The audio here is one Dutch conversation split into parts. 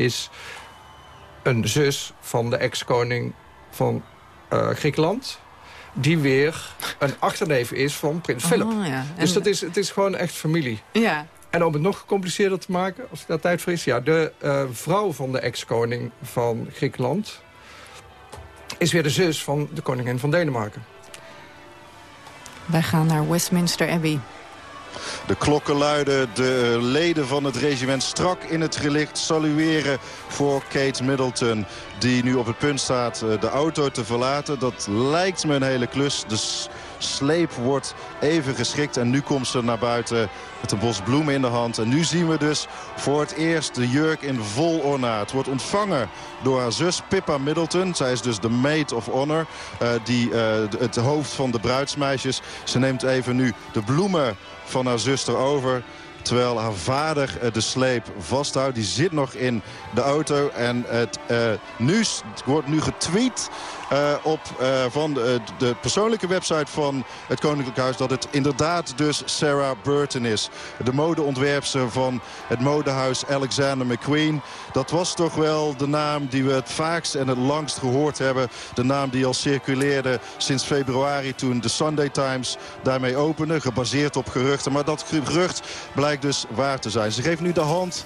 is een zus van de ex-koning van uh, Griekenland die weer een achterneef is van prins Philip. Oh, ja. Dus dat is, het is gewoon echt familie. Ja. En om het nog gecompliceerder te maken, als ik daar tijd voor is... ja, de uh, vrouw van de ex-koning van Griekenland... is weer de zus van de koningin van Denemarken. Wij gaan naar Westminster Abbey. De klokken luiden, de leden van het regiment strak in het gelicht salueren voor Kate Middleton. Die nu op het punt staat eh, de auto te verlaten. Dat lijkt me een hele klus. De sleep wordt even geschikt en nu komt ze naar buiten met een bos bloemen in de hand. En nu zien we dus voor het eerst de jurk in vol ornaat. Wordt ontvangen door haar zus Pippa Middleton. Zij is dus de maid of honor. Uh, die, uh, het hoofd van de bruidsmeisjes. Ze neemt even nu de bloemen van haar zuster over. Terwijl haar vader eh, de sleep vasthoudt. Die zit nog in de auto. En het uh, nieuws wordt nu getweet uh, op, uh, van de, de, persoonlijke website van het Koninklijk Huis... dat het inderdaad dus Sarah Burton is. De modeontwerpster van het modehuis Alexander McQueen. Dat was toch wel de naam die we het vaakst en het langst gehoord hebben. De naam die al circuleerde sinds februari toen de Sunday Times daarmee opende. Gebaseerd op geruchten. Maar dat gerucht blijkt dus waar te zijn. Ze geeft nu de hand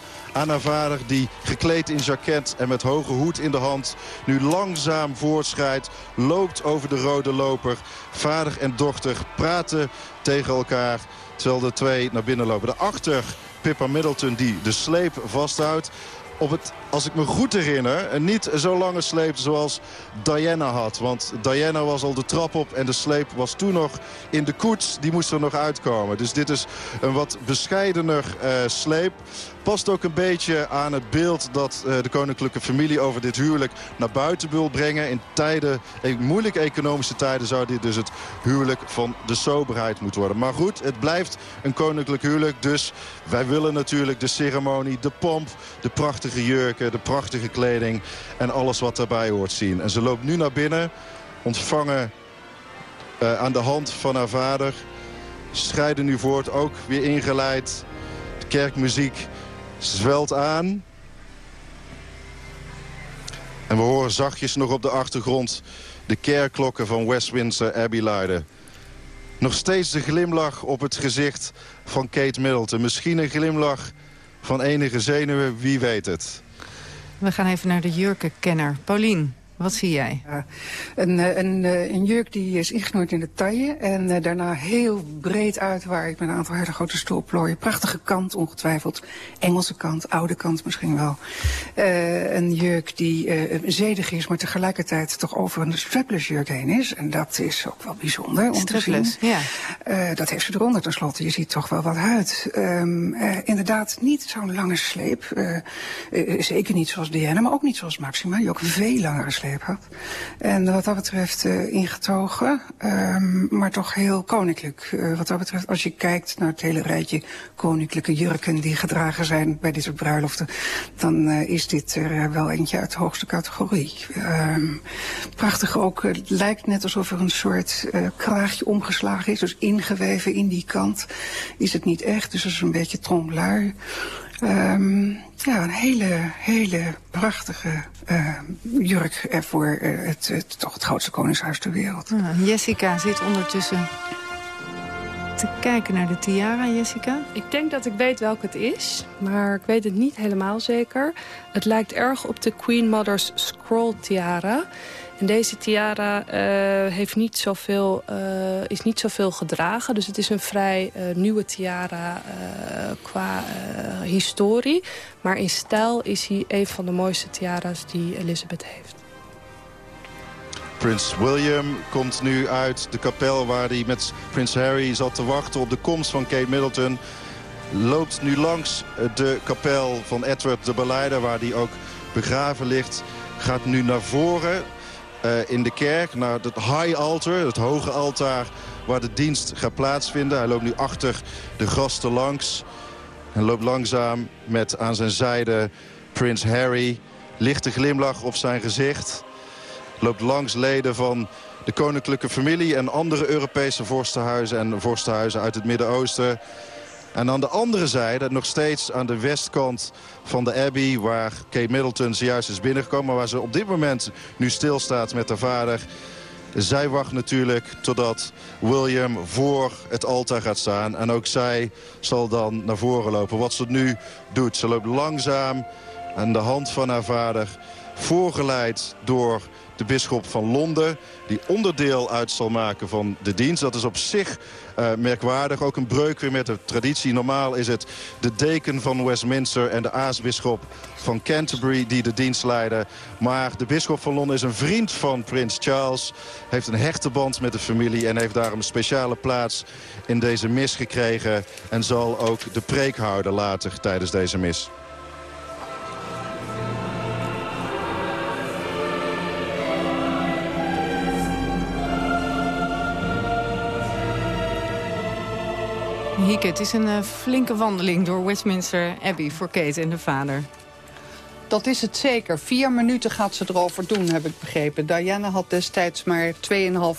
vader die gekleed in jacket en met hoge hoed in de hand... nu langzaam voortschrijdt, loopt over de rode loper. Vader en dochter praten tegen elkaar terwijl de twee naar binnen lopen. Daarachter Pippa Middleton die de sleep vasthoudt op het, als ik me goed herinner, niet zo lange sleep zoals Diana had. Want Diana was al de trap op en de sleep was toen nog in de koets. Die moest er nog uitkomen. Dus dit is een wat bescheidener uh, sleep. Past ook een beetje aan het beeld dat uh, de koninklijke familie over dit huwelijk naar buiten wil brengen. In tijden, in moeilijke economische tijden zou dit dus het huwelijk van de soberheid moeten worden. Maar goed, het blijft een koninklijk huwelijk. Dus wij willen natuurlijk de ceremonie, de pomp, de prachtige jurken, de prachtige kleding en alles wat daarbij hoort zien. En ze loopt nu naar binnen, ontvangen uh, aan de hand van haar vader. Scheiden nu voort, ook weer ingeleid. De kerkmuziek zwelt aan. En we horen zachtjes nog op de achtergrond de kerkklokken van Westminster Abbey luiden. Nog steeds de glimlach op het gezicht van Kate Middleton. Misschien een glimlach van enige zenuwen, wie weet het. We gaan even naar de jurkenkenner. Paulien. Wat zie jij? Ja, een, eh, een, eh, een, jurk die is ingesnoerd in de taille en uh, daarna heel breed uitwaait met een aantal hele grote stolplooien. Prachtige kant ongetwijfeld. Engelse kant, oude kant misschien wel. Uh, een jurk die zedig is, maar tegelijkertijd toch over een strapless jurk heen is. En dat is ook wel bijzonder om strapless, te zien. Ja. dat heeft ze eronder tenslotte. Je ziet toch wel wat huid. Um, inderdaad niet zo'n lange sleep. zeker niet zoals Diana, maar ook niet zoals Maxima. Die ook veel langere sleep En wat dat betreft uh, ingetogen, um, maar toch heel koninklijk. Uh, wat dat betreft, als je kijkt naar het hele rijtje koninklijke jurken die gedragen zijn bij dit soort bruiloften, dan uh, is dit er wel eentje uit de hoogste categorie. Um, prachtig ook, het lijkt net alsof er een soort kraagje omgeslagen is, dus ingeweven in die kant is het niet echt, dus dat is een beetje tromblui. Um, ja, een hele, hele prachtige uh, jurk voor uh, het, het, toch het grootste koningshuis ter wereld. Ah, Jessica zit ondertussen te kijken naar de tiara, Jessica? Ik denk dat ik weet welke het is, maar ik weet het niet helemaal zeker. Het lijkt erg op de Queen Mother's Scroll tiara. Deze tiara uh, heeft niet zoveel, uh, is niet zoveel gedragen. Dus het is een vrij uh, nieuwe tiara qua historie. Maar in stijl is hij een van de mooiste tiara's die Elizabeth heeft. Prins William komt nu uit de kapel waar hij met Prins Harry zat te wachten op de komst van Kate Middleton. Loopt nu langs de kapel van Edward de Beleider waar hij ook begraven ligt. Gaat nu naar voren uh, in de kerk naar het high altar, het hoge altaar waar de dienst gaat plaatsvinden. Hij loopt nu achter de gasten langs en loopt langzaam met aan zijn zijde Prins Harry. Lichte glimlach op zijn gezicht. Loopt langs leden van de koninklijke familie en andere Europese vorstenhuizen en vorstenhuizen uit het Midden-Oosten. En aan de andere zijde, nog steeds aan de westkant van de Abbey... waar Kate Middleton zojuist is binnengekomen... maar waar ze op dit moment nu stilstaat met haar vader... Zij wacht natuurlijk totdat William voor het altaar gaat staan. En ook zij zal dan naar voren lopen. Wat ze nu doet. Ze loopt langzaam aan de hand van haar vader. Voorgeleid door de bisschop van Londen. Die onderdeel uit zal maken van de dienst. Dat is op zich uh, merkwaardig. Ook een breuk weer met de traditie. Normaal is het de deken van Westminster en de aartsbisschop van Canterbury die de dienst leiden. Maar de bisschop van Londen is een vriend van prins Charles. Heeft een hechte band met de familie en heeft daarom een speciale plaats in deze mis gekregen. En zal ook de preek houden later tijdens deze mis. Het is een uh, flinke wandeling door Westminster Abbey voor Kate en de vader. Dat is het zeker. Vier minuten gaat ze erover doen, heb ik begrepen. Diana had destijds maar 2,5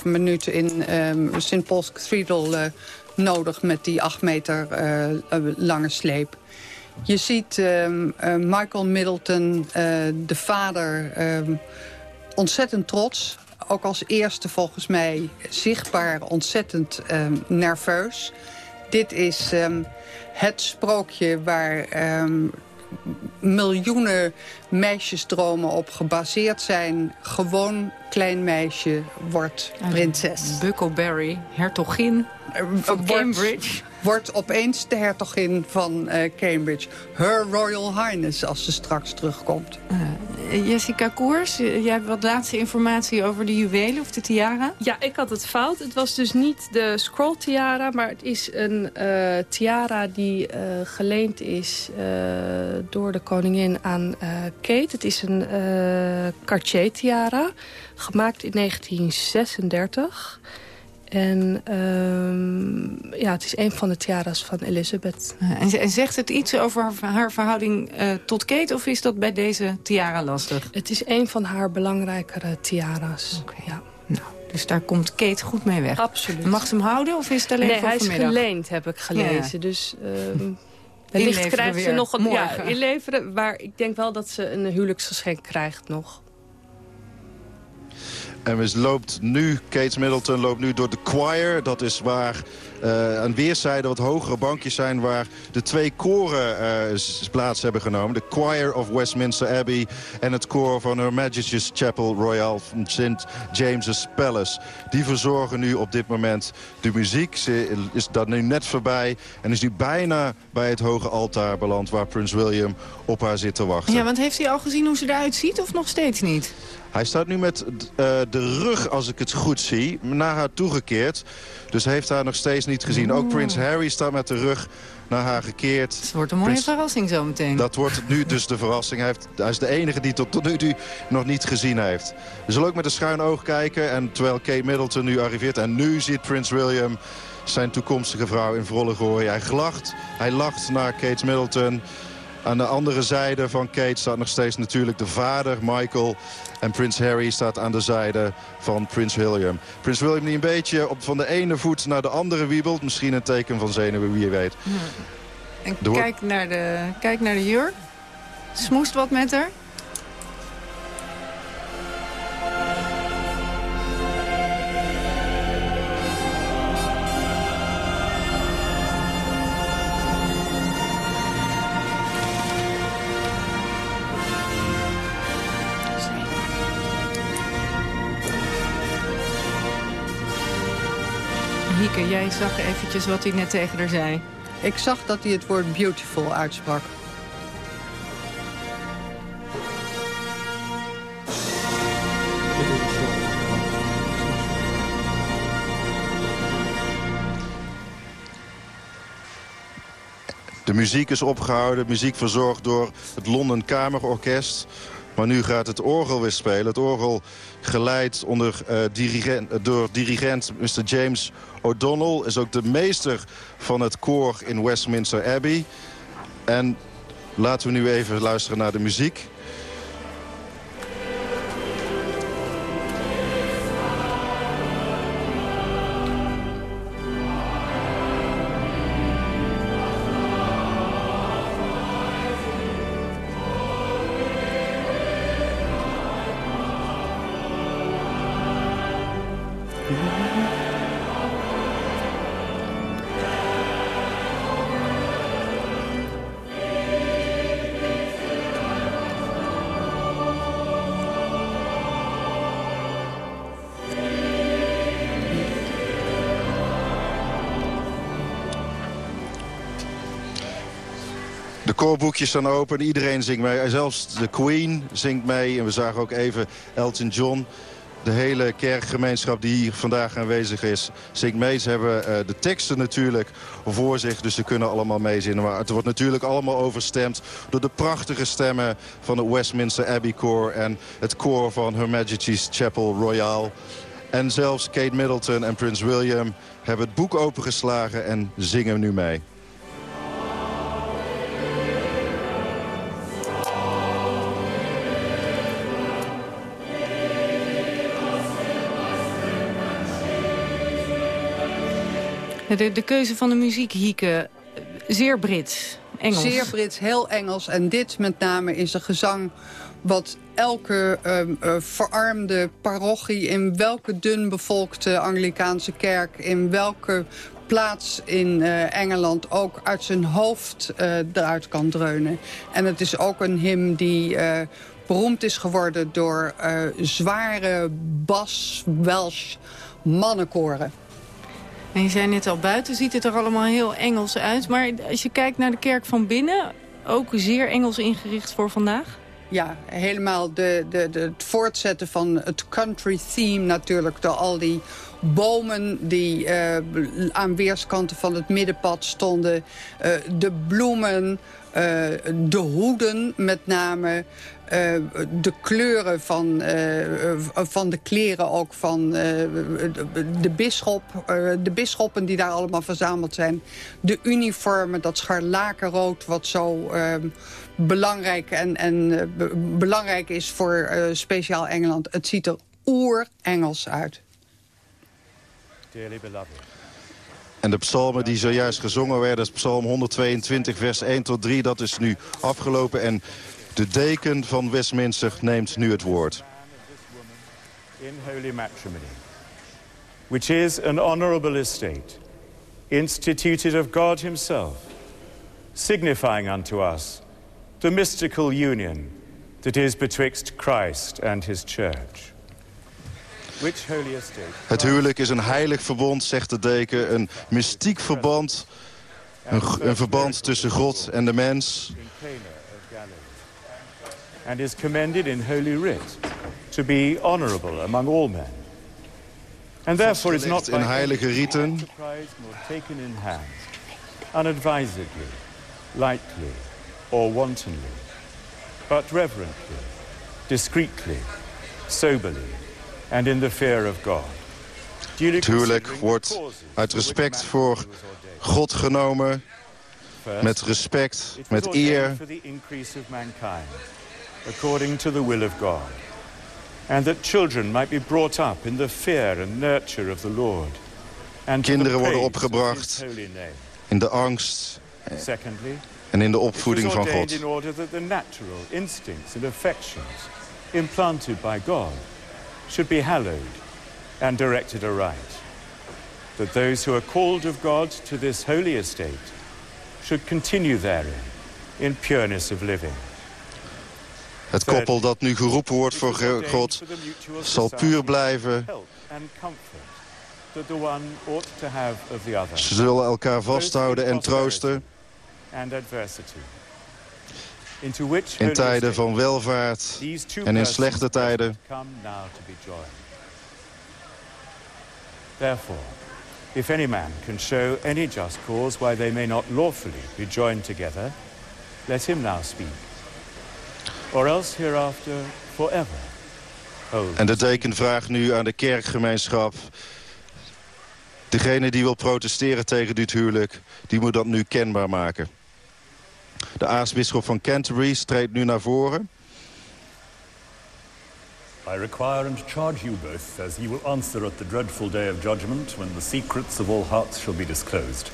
minuten in um, St. Paul's Cathedral uh, nodig... met die acht meter uh, lange sleep. Je ziet um, Michael Middleton, de vader, um, ontzettend trots. Ook als eerste volgens mij zichtbaar ontzettend nerveus... Dit is um, het sprookje waar um, miljoenen meisjesdromen op gebaseerd zijn. Gewoon klein meisje wordt prinses. Buckleberry, hertogin van Cambridge wordt opeens de hertogin van uh, Cambridge. Her Royal Highness, als ze straks terugkomt. Uh, Jessica Koers, jij hebt wat laatste informatie over de juwelen of de tiara? Ja, ik had het fout. Het was dus niet de scroll tiara, maar het is een uh, tiara die geleend is door de koningin aan Kate. Het is een Cartier tiara, gemaakt in 1936... En um, ja, het is een van de tiara's van Elizabeth. En, en zegt het iets over haar, verhouding uh, tot Kate... of is dat bij deze tiara lastig? Het is een van haar belangrijkere tiara's. Okay. Ja. Nou, dus daar komt Kate goed mee weg. Absoluut. Mag ze hem houden of is het alleen nee, voor vanmiddag? Nee, hij is geleend, heb ik gelezen. Ja. Dus... Um, Wellicht krijgt ze nog een ja, inleveren. Maar ik denk wel dat ze een huwelijksgeschenk krijgt nog. En we loopt nu, Kate Middleton loopt nu door de choir. Dat is waar uh, aan weerszijden wat hogere bankjes zijn... waar de twee koren uh, plaats hebben genomen. De Choir of Westminster Abbey en het koor van Her Majesty's Chapel Royal van St. James's Palace. Die verzorgen nu op dit moment de muziek. Ze is dat nu net voorbij en is nu bijna bij het hoge altaar beland... waar Prins William op haar zit te wachten. Ja, want heeft hij al gezien hoe ze eruit ziet of nog steeds niet? Hij staat nu met uh, de rug, als ik het goed zie, naar haar toegekeerd. Dus heeft haar nog steeds niet gezien. Ook Prins Harry staat met de rug naar haar gekeerd. Het wordt een mooie verrassing zometeen. Dat wordt nu dus de verrassing. Hij, heeft, hij is de enige die tot, tot nu toe nog niet gezien heeft. We zullen ook met een schuin oog kijken. En terwijl Kate Middleton nu arriveert. En nu ziet Prins William zijn toekomstige vrouw in volle gooi. Hij glacht, hij lacht naar Kate Middleton. Aan de andere zijde van Kate staat nog steeds natuurlijk de vader, Michael. En Prins Harry staat aan de zijde van Prins William. Prins William die een beetje op, van de ene voet naar de andere wiebelt. Misschien een teken van zenuwen, wie je weet. En kijk naar, de, kijk naar de jurk. Smoest wat met haar. Jij zag eventjes wat hij net tegen haar zei. Ik zag dat hij het woord beautiful uitsprak. De muziek is opgehouden, muziek verzorgd door het London Kamerorkest. Maar nu gaat het orgel weer spelen. Het orgel geleid onder, uh, dirigent, door dirigent Mr. James O'Donnell. Is ook de meester van het koor in Westminster Abbey. En laten we nu even luisteren naar de muziek. Koorboekjes staan open. Iedereen zingt mee. Zelfs de Queen zingt mee. En we zagen ook even Elton John. De hele kerkgemeenschap die hier vandaag aanwezig is, zingt mee. Ze hebben uh, de teksten natuurlijk voor zich, dus ze kunnen allemaal meezingen. Maar het wordt natuurlijk allemaal overstemd door de prachtige stemmen van het Westminster Abbey Choir... en het koor van Her Majesty's Chapel Royal. En zelfs Kate Middleton en Prins William hebben het boek opengeslagen en zingen nu mee. De, de keuze van de muziek, Hieke, zeer Brits, Engels. Zeer Brits, heel Engels. En dit met name is een gezang wat elke uh, uh, verarmde parochie... in welke dun bevolkte Anglikaanse kerk... in welke plaats in uh, Engeland ook uit zijn hoofd uh, eruit kan dreunen. En het is ook een hymn die beroemd is geworden... door zware bas-Welsh mannenkoren. En je zei net al, buiten ziet het er allemaal heel Engels uit. Maar als je kijkt naar de kerk van binnen, ook zeer Engels ingericht voor vandaag? Ja, helemaal de, de, de, het voortzetten van het country theme natuurlijk. Door al die bomen die uh, aan weerskanten van het middenpad stonden. Uh, de bloemen, uh, de hoeden met name. Uh, de kleuren van, uh, van de kleren ook van de, de bisschop. de bisschoppen die daar allemaal verzameld zijn. De uniformen, dat scharlakenrood wat zo belangrijk, en, en, belangrijk is voor speciaal Engeland. Het ziet er oer-Engels uit. Dearly beloved. En de psalmen die zojuist gezongen werden, psalm 122 vers 1 tot 3, dat is nu afgelopen. En de deken van Westminster neemt nu het woord. In holy matrimony, which is an honorable estate, instituted of God himself, signifying unto us the mystical union that is betwixt Christ and his church. Het huwelijk is een heilig verbond, zegt de deken. Een mystiek verband. Een, een verband tussen God en de mens and is commended in Holy Writ to be honorable among all men. And therefore is not in heilige riten nor taken in hand, unadvisedly, lightly, or wantonly, but reverently, discreetly, soberly, and in the fear of God. Tuurlijk wordt uit respect voor God genomen, met respect, met eer according to the will of God, and that children might be brought up in the fear and nurture of the Lord. And Kinderen worden opgebracht in de angst eh, en in de opvoeding van God. in order that the natural instincts and affections implanted by God should be hallowed and directed aright. That those who are called of God to this holy estate should continue therein in pureness of living. Het koppel dat nu geroepen wordt voor God zal puur blijven. Ze zullen elkaar vasthouden en troosten. In tijden van welvaart en in slechte tijden. Therefore, if any man can show any just cause why they may not lawfully be joined together, let him now speak or else hereafter forever. En de deken vraagt nu aan de kerkgemeenschap... degene die wil protesteren tegen dit huwelijk... die moet dat nu kenbaar maken. De aartsbisschop van Canterbury treedt nu naar voren. I require and charge you both as ye will answer at the dreadful day of judgment when the secrets of all hearts shall be disclosed.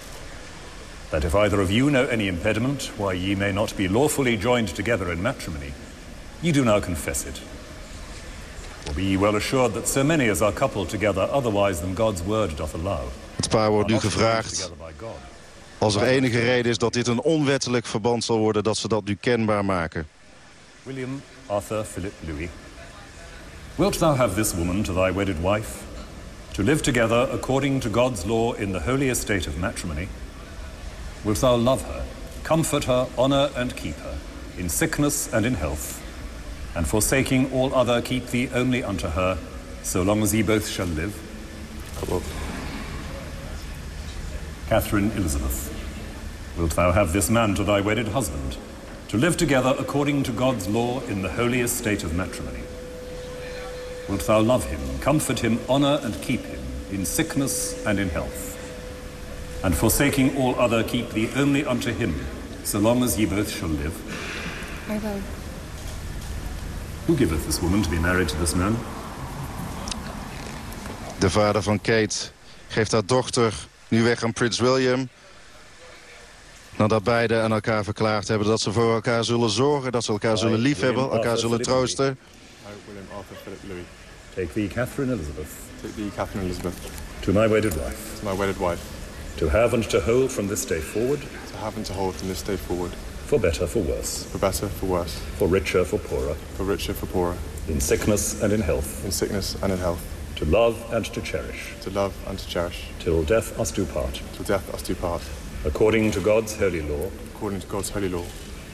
That if either of you know any impediment why ye may not be lawfully joined together in matrimony, ye do now confess it. For be ye well assured that so many as are coupled together otherwise than God's word doth allow. Het paar wordt nu gevraagd, als er enige reden is dat dit een onwettelijk verband zal worden, dat ze dat nu kenbaar maken. William Arthur Philip Louis, wilt thou have this woman to thy wedded wife, to live together according to God's law in the holy estate of matrimony? Wilt thou love her, comfort her, honor and keep her, in sickness and in health, and forsaking all other, keep thee only unto her, so long as ye both shall live. Catherine Elizabeth, wilt thou have this man to thy wedded husband, to live together according to God's law in the holy estate of matrimony? Wilt thou love him, comfort him, honor and keep him, in sickness and in health? And forsaking all other, keep thee only unto him, so long as ye both shall live? I will. Who giveth this woman to be married to this man? De vader van Kate geeft haar dochter nu weg aan Prins William. Nadat beiden aan elkaar verklaard hebben dat ze voor elkaar zullen zorgen... dat ze elkaar zullen liefhebben, elkaar zullen troosten. William Arthur Philip Louis. Take thee, Catherine Elizabeth. Take thee, Catherine Elizabeth. To my wedded wife. To my wedded wife. To have and to hold from this day forward. To have and to hold from this day forward. For better, for worse. For better, for worse. For richer, for poorer. For richer, for poorer. In sickness and in health. In sickness and in health. To love and to cherish. To love and to cherish. Till death us do part. Till death us do part. According to God's holy law. According to God's holy law.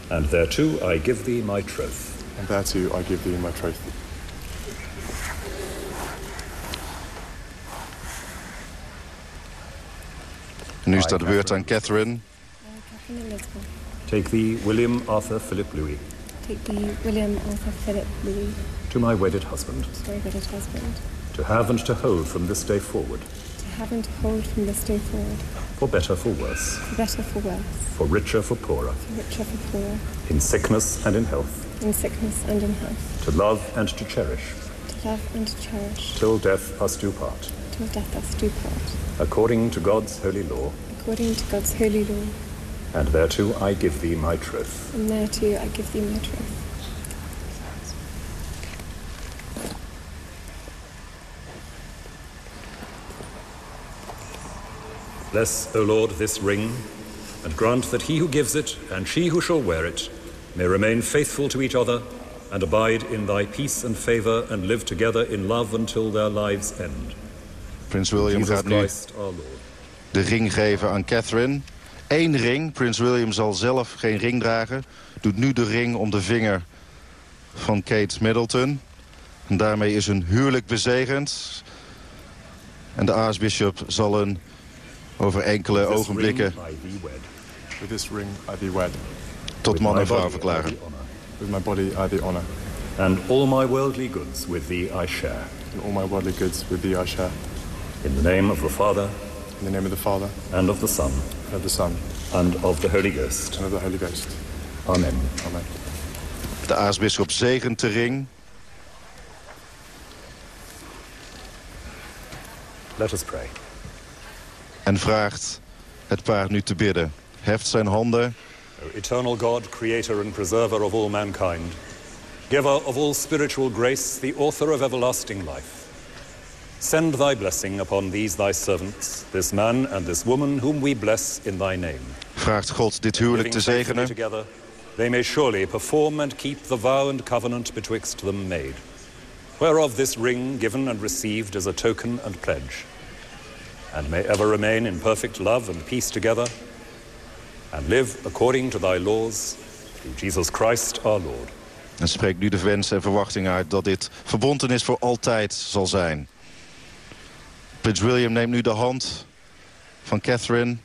And thereto I give thee my troth. And thereto I give thee my troth. Nu staat de beurt aan Catherine. Catherine Elizabeth. Take thee, William Arthur Philip Louis. Take thee, William Arthur Philip Louis. To my wedded husband. To my wedded husband. To have and to hold from this day forward. To have and to hold from this day forward. For better, for worse. For better, for worse. For richer, for poorer. For richer, for poorer. In sickness and in health. In sickness and in health. To love and to cherish. To love and to cherish. Till death us do part. Till death us do part. According to God's holy law. According to God's holy law. And thereto I give thee my truth. And thereto I give thee my truth. Bless, O Lord, this ring, and grant that he who gives it and she who shall wear it may remain faithful to each other and abide in thy peace and favor and live together in love until their lives end. Prins William Jesus gaat nu Christ our Lord. de ring geven aan Catherine. Eén ring. Prins William zal zelf geen ring dragen. Doet nu de ring om de vinger van Kate Middleton. En daarmee is hun huwelijk bezegend. En de aartsbisschop zal een over enkele ogenblikken tot man en vrouw verklaren. honor. With my body I thee honour. And all my worldly goods with thee I share. And all my worldly goods with thee I share. In the name of the Father, In the name of the Father, and of the Son, and of the Son, and of the Holy Ghost. and of the Holy Ghost. Amen. Amen. De aartsbisschop zegent de ring. Let us pray. En vraagt het paar nu te bidden. Heft zijn handen O eternal God, creator and preserver of all mankind, giver of all spiritual grace, the author of everlasting life, send thy blessing upon these thy servants, this man and this woman whom we bless in thy name. vraagt God dit huwelijk te zegenen. together, they may surely perform and keep the vow and covenant betwixt them made, whereof this ring given and received is a token and pledge, and may ever remain in perfect love and peace together, and live according to thy laws, through Jesus Christ our Lord. En spreekt nu de wens en verwachting uit dat dit verbontenis voor altijd zal zijn. Prins William neemt nu de hand van Catherine. Er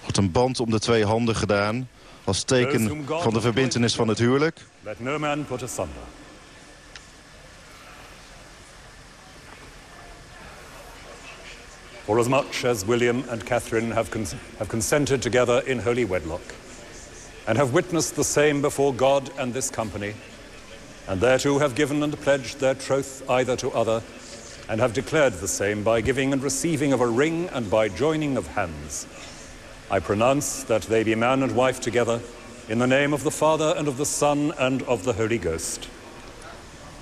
wordt een band om de twee handen gedaan. Als teken van de verbintenis van het huwelijk. Let no man put asunder. For as much as William and Catherine have, cons- have consented together in holy wedlock, and have witnessed the same before God and this company, and thereto have given and pledged their troth either to other, and have declared the same by giving and receiving of a ring and by joining of hands, I pronounce that they be man and wife together, in the name of the Father and of the Son and of the Holy Ghost.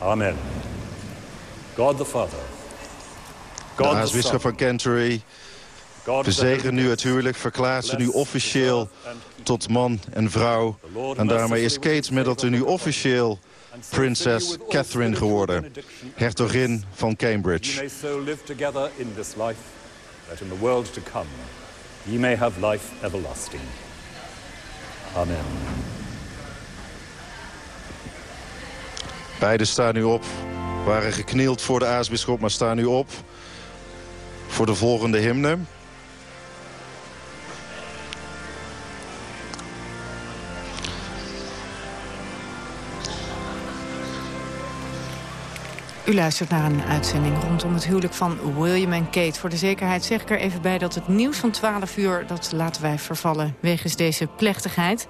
Amen. God the Father. De God the aartsbisschop van Canterbury God the verzegen Holy nu het huwelijk. Verklaart ze nu officieel tot man en vrouw. En daarmee is Kate Middleton nu officieel prinses Catherine geworden. Hertogin van Cambridge. ye may have life everlasting. Amen. Beiden staan nu op. Waren geknield voor de aartsbisschop, maar staan nu op voor de volgende hymne. U luistert naar een uitzending rondom het huwelijk van William en Kate. Voor de zekerheid zeg ik er even bij dat het nieuws van 12 uur... dat laten wij vervallen wegens deze plechtigheid.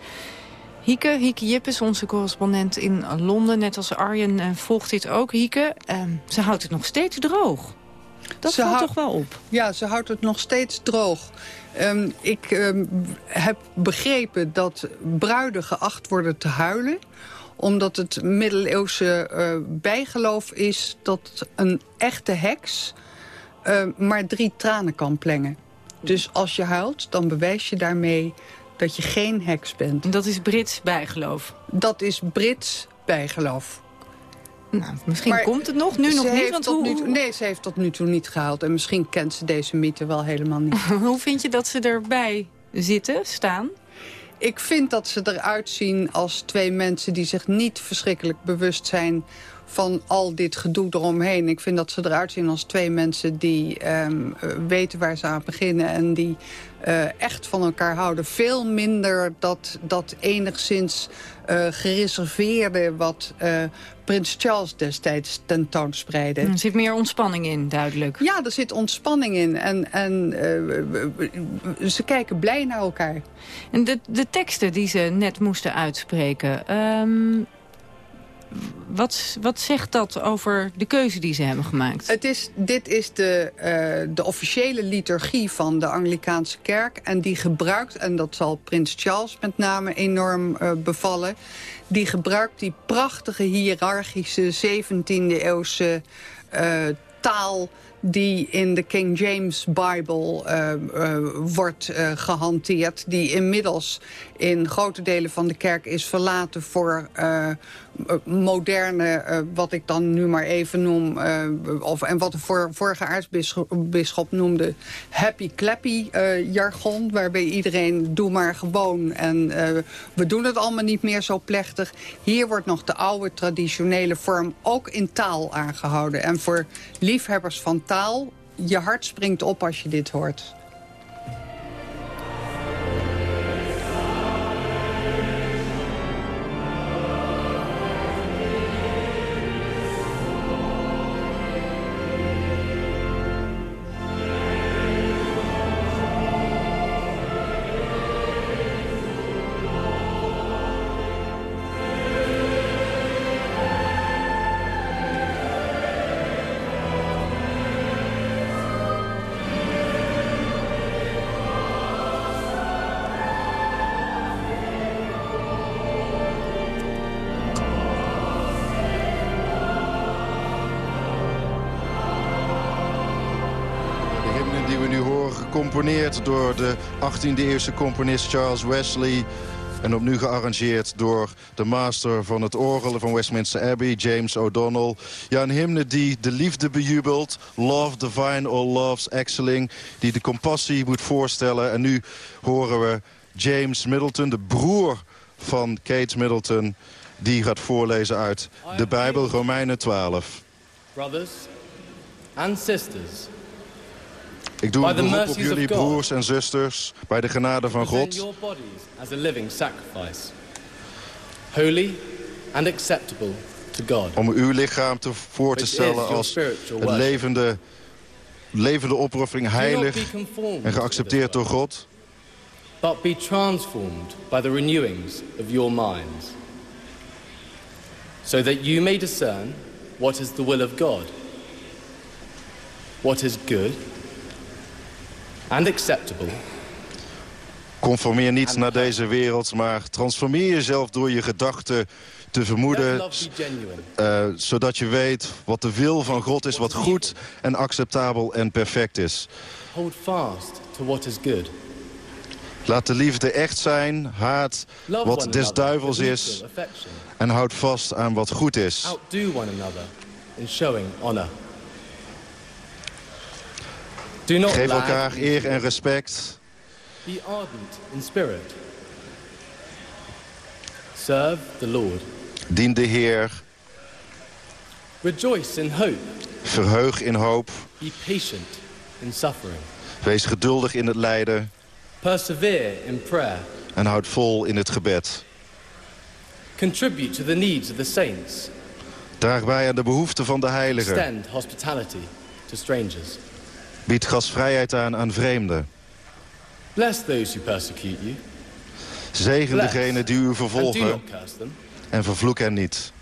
Hieke, Hieke Jippes, onze correspondent in Londen, net als Arjen, uh, volgt dit ook. Hieke, uh, ze houdt het nog steeds droog. Dat ze valt toch wel op? Ja, ze houdt het nog steeds droog. Um, ik um, heb begrepen dat bruiden geacht worden te huilen omdat het middeleeuwse uh, bijgeloof is dat een echte heks uh, maar drie tranen kan plengen. Dus als je huilt, dan bewijs je daarmee dat je geen heks bent. En dat is Brits bijgeloof? Dat is Brits bijgeloof. Nou, misschien maar komt het nog, nu nog niet. Want hoe... nu, nee, ze heeft tot nu toe niet gehaald. En misschien kent ze deze mythe wel helemaal niet. hoe vind je dat ze erbij zitten, staan? Ik vind dat ze eruit zien als twee mensen die zich niet verschrikkelijk bewust zijn van al dit gedoe eromheen. Ik vind dat ze eruit zien als twee mensen die um, weten waar ze aan beginnen... en die uh, echt van elkaar houden. Veel minder dat, dat enigszins uh, gereserveerde wat uh, prins Charles destijds tentoonspreidde. Er zit meer ontspanning in, duidelijk. Ja, er zit ontspanning in. En, en ze kijken blij naar elkaar. En de, de teksten die ze net moesten uitspreken... Um wat, wat zegt dat over de keuze die ze hebben gemaakt? Het is, dit is de, uh, de officiële liturgie van de Anglikaanse kerk. En die gebruikt, en dat zal prins Charles met name enorm uh, bevallen... die gebruikt die prachtige hiërarchische 17e-eeuwse uh, taal die in de King James Bible uh, uh, wordt uh, gehanteerd. Die inmiddels in grote delen van de kerk is verlaten voor moderne, wat ik dan nu maar even noem... of, en wat de vorige aartsbisschop noemde happy clappy jargon. Waarbij iedereen doe maar gewoon en we doen het allemaal niet meer zo plechtig. Hier wordt nog de oude traditionele vorm ook in taal aangehouden. En voor liefhebbers van taal, je hart springt op als je dit hoort. Door de 18e-eeuwse componist Charles Wesley... En opnieuw gearrangeerd door de master van het orgel van Westminster Abbey, James O'Donnell. Ja, een hymne die de liefde bejubelt. Love divine, all loves excelling. Die de compassie moet voorstellen. En nu horen we James Middleton, de broer van Kate Middleton... die gaat voorlezen uit de Bijbel, Romeinen 12. Brothers and sisters... Ik doe een beroep op jullie broers en zusters bij de genade van God. holy and acceptable to God. Om uw lichaam te voor te stellen als een levende, levende opoffering, heilig en geaccepteerd door God. But be transformed by the renewings of your minds, so that you may discern what is the will of God, what is good and acceptable. Conformeer niet naar deze wereld, maar transformeer jezelf door je gedachten te vermoeden. Uh, zodat je weet wat de wil van God is, wat goed en acceptabel en perfect is. Hold fast to what is good. Laat de liefde echt zijn, haat wat des duivels is en houd vast aan wat goed is. Outdo one another in showing honor. Geef elkaar eer en respect. Be ardent in spirit. Serve the Lord. Dien de Heer. Rejoice in hope. Verheug in hoop. Be patient in suffering. Wees geduldig in het lijden. Persevere in prayer. En houd vol in het gebed. Contribute to the needs of the saints. Draag bij aan de behoeften van de heiligen. Extend hospitality to strangers. Bied gastvrijheid aan aan vreemden. Bless those who persecute you. Zegen degenen die u vervolgen. And do not curse them. En vervloek hen niet.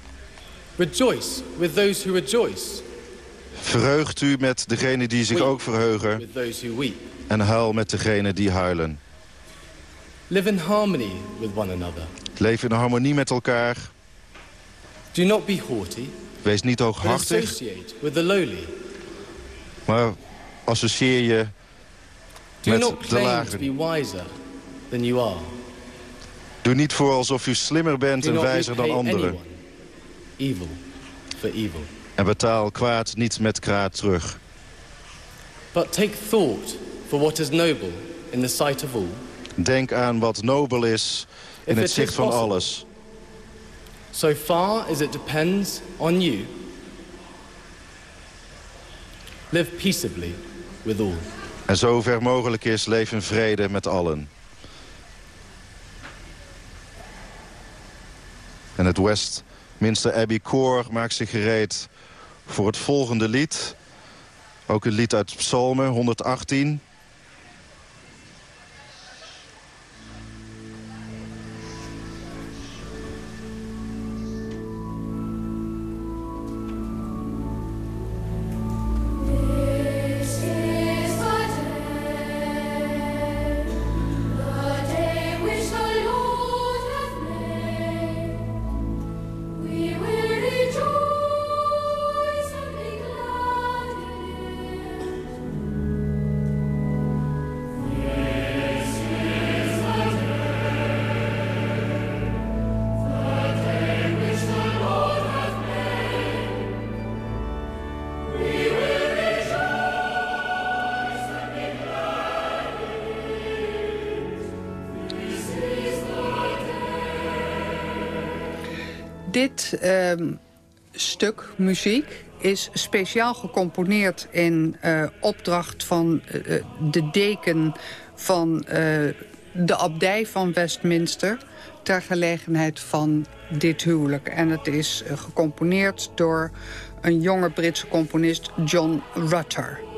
Rejoice with those who rejoice. Verheugt u met degenen die zich ook verheugen. With those who weep. En huil met degenen die huilen. Live in harmony with one another. Leef in harmonie met elkaar. Do not be haughty. Wees niet hooghartig. associate with the lowly. Maar associeer je met de are. Doe niet voor alsof u slimmer bent en wijzer dan anderen. evil for evil. En betaal kwaad niet met kwaad terug. But take thought for what is noble in the sight of all. Denk aan wat nobel is in If het zicht van possible. alles. So far as it depends on you, live peaceably with all. En zo ver mogelijk is, leef in vrede met allen. En het Westminster Abbey Koor maakt zich gereed voor het volgende lied. Ook een lied uit Psalmen 118. Muziek is speciaal gecomponeerd in eh, opdracht van eh, eh, de deken van de abdij van Westminster... ter gelegenheid van dit huwelijk. En het is gecomponeerd door een jonge Britse componist, John Rutter.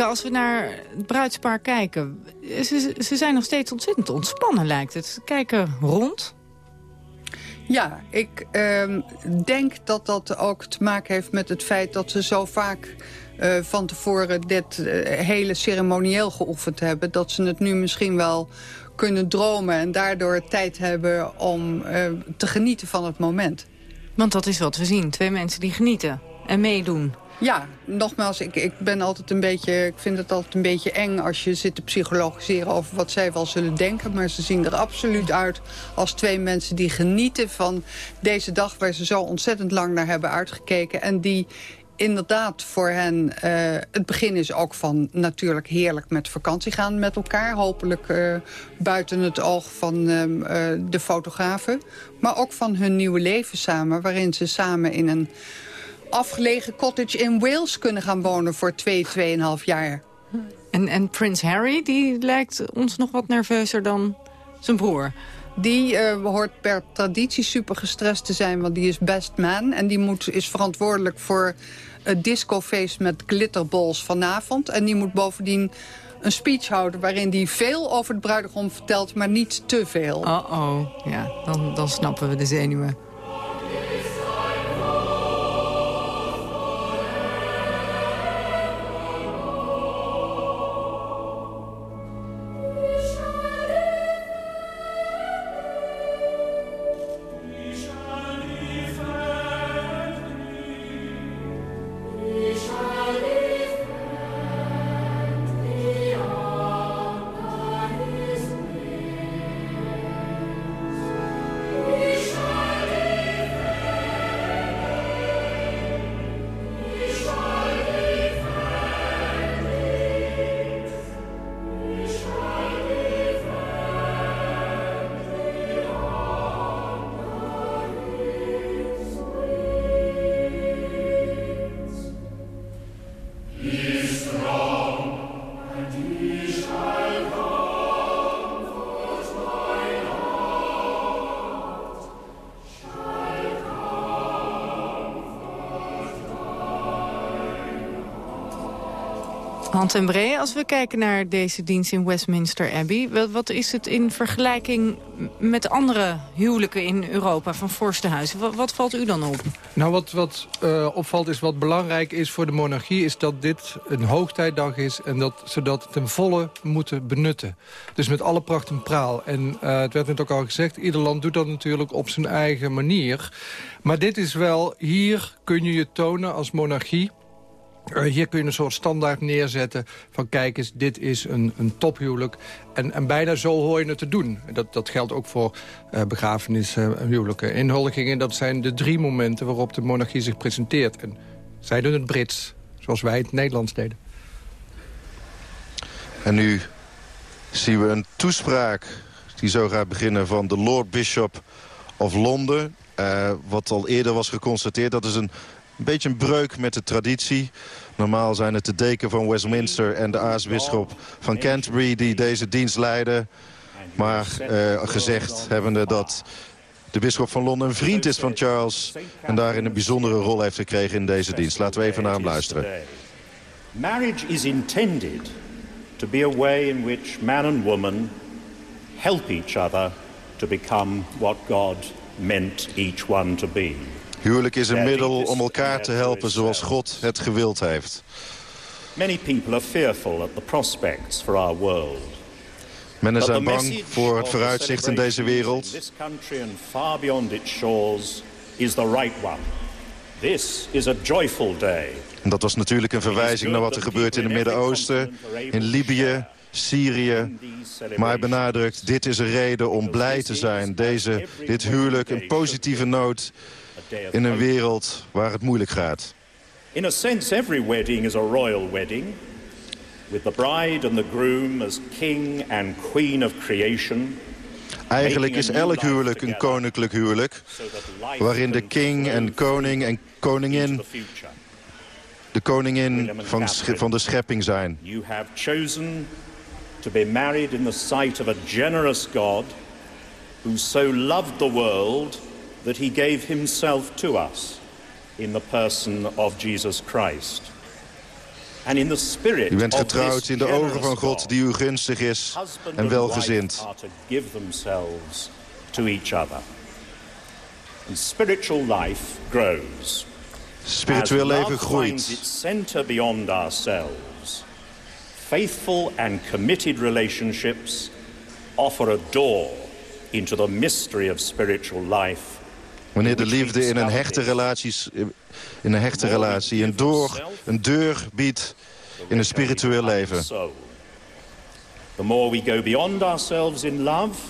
Als we naar het bruidspaar kijken... Ze, ze zijn nog steeds ontzettend ontspannen, lijkt het. Ze kijken rond. Ja, ik ehm, denk dat dat ook te maken heeft met het feit dat ze zo vaak eh, van tevoren dit eh, hele ceremonieel geoefend hebben. Dat ze het nu misschien wel kunnen dromen en daardoor tijd hebben om eh, te genieten van het moment. Want dat is wat we zien. Twee mensen die genieten en meedoen. Ja, nogmaals, ik, ik ben altijd een beetje. Ik vind het altijd een beetje eng als je zit te psychologiseren over wat zij wel zullen denken. Maar ze zien er absoluut uit als twee mensen die genieten van deze dag waar ze zo ontzettend lang naar hebben uitgekeken. En die inderdaad voor hen eh, het begin is ook van natuurlijk heerlijk met vakantie gaan met elkaar. Hopelijk eh, buiten het oog van ehm, eh, de fotografen. Maar ook van hun nieuwe leven samen, waarin ze samen in een afgelegen cottage in Wales kunnen gaan wonen voor twee, tweeënhalf jaar. En, en Prins Harry, die lijkt ons nog wat nerveuzer dan zijn broer. Die uh, hoort per traditie super gestrest te zijn, want die is best man. En die moet, is verantwoordelijk voor het discofeest met glitterballs vanavond. En die moet bovendien een speech houden waarin hij veel over het bruidegom vertelt, maar niet te veel. Oh-oh, ja, dan, dan snappen we de zenuwen. Hand en Bree, als we kijken naar deze dienst in Westminster Abbey... wat is het in vergelijking met andere huwelijken in Europa van vorstenhuizen? Wat, wat valt u dan op? Nou, wat, wat uh, opvalt is wat belangrijk is voor de monarchie... is dat dit een hoogtijdag is en dat ze dat ten volle moeten benutten. Dus met alle pracht en praal. En uh, het werd net ook al gezegd, ieder land doet dat natuurlijk op zijn eigen manier. Maar dit is wel, hier kun je je tonen als monarchie uh, hier kun je een soort standaard neerzetten van kijk eens, dit is een, een tophuwelijk. En, en bijna zo hoor je het te doen. Dat, dat geldt ook voor uh, begrafenissen, uh, huwelijken. Inhuldigingen, dat zijn de drie momenten waarop de monarchie zich presenteert. En zij doen het Brits, zoals wij het Nederlands deden. En nu zien we een toespraak die zo gaat beginnen van de Lord Bishop of Londen. Wat al eerder was geconstateerd, dat is een een beetje een breuk met de traditie. Normaal zijn het de deken van Westminster en de aartsbisschop van Canterbury... die deze dienst leiden. Maar uh, gezegd hebbende dat de bisschop van Londen een vriend is van Charles... en daarin een bijzondere rol heeft gekregen in deze dienst. Laten we even naar hem luisteren. Marriage is intended to be a way in which man and woman help each other to become what God meant each one to be. Huwelijk is een middel om elkaar te helpen zoals God het gewild heeft. Many people are fearful at the prospects for our world. Men zijn bang voor het vooruitzicht in deze wereld. This country and far beyond its shores is the right one. This is a joyful day. En dat was natuurlijk een verwijzing naar wat er gebeurt in het Midden-Oosten, in Libië, Syrië. Maar hij benadrukt, dit is een reden om blij te zijn. Deze, dit huwelijk, een positieve noot in een wereld waar het moeilijk gaat. In a sense, every wedding is a royal wedding. With the bride and the groom as king and queen of creation. Eigenlijk is elk huwelijk een koninklijk huwelijk. Waarin de king en koning en koningin de koningin van, van de schepping zijn. You have chosen to be married in the sight of a generous God who so loved the world that he gave himself to us in the person of Jesus Christ. And in the spirit u bent getrouwd in de ogen van God die u gunstig is en welgezind. To each other. And spiritual life grows. Spiritueel leven groeit. its center beyond ourselves. Faithful and committed relationships offer a door into the mystery of spiritual life Wanneer de liefde in een hechte, relaties, in een hechte relatie een, door, een deur biedt in een spiritueel leven. The more we go beyond ourselves in love,